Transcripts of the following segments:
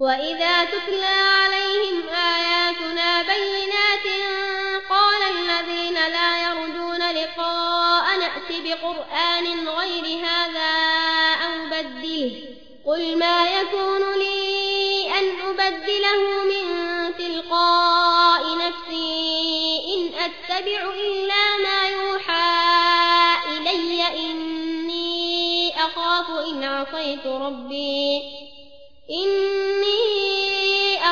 وإذا تتلى عليهم آياتنا بينات قال الذين لا يرجون لقاء نأت بقرآن غير هذا أو بدله قل ما يكون لي أن أبدله من تلقاء نفسي إن أتبع إلا ما يوحى إلي إني أخاف إن عصيت ربي إني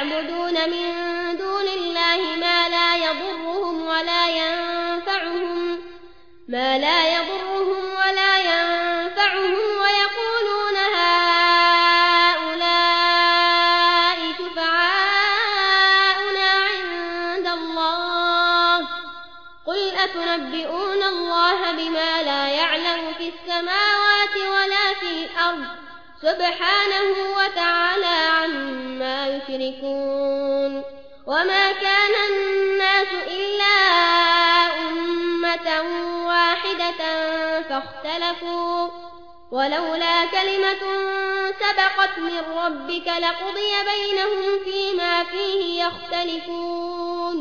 ويعبدون من دون الله ما لا يضرهم ولا ينفعهم ما لا يضرهم ولا ينفعهم ويقولون هؤلاء شفعاؤنا عند الله. قل أتنبئون الله بما لا يعلم في السماوات ولا في الأرض؟ سبحانه وتعالى كان الناس إلا أمة واحدة فاختلفوا. ولولا كلمة سبقت من ربك لقضي بينهم فيما فيه يختلفون.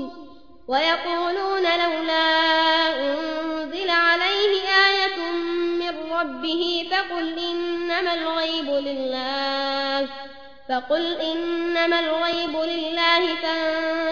ويقولون لولا أنزل عليه آية من ربه فقل إنما الغيب لله فقل إنما الغيب لله.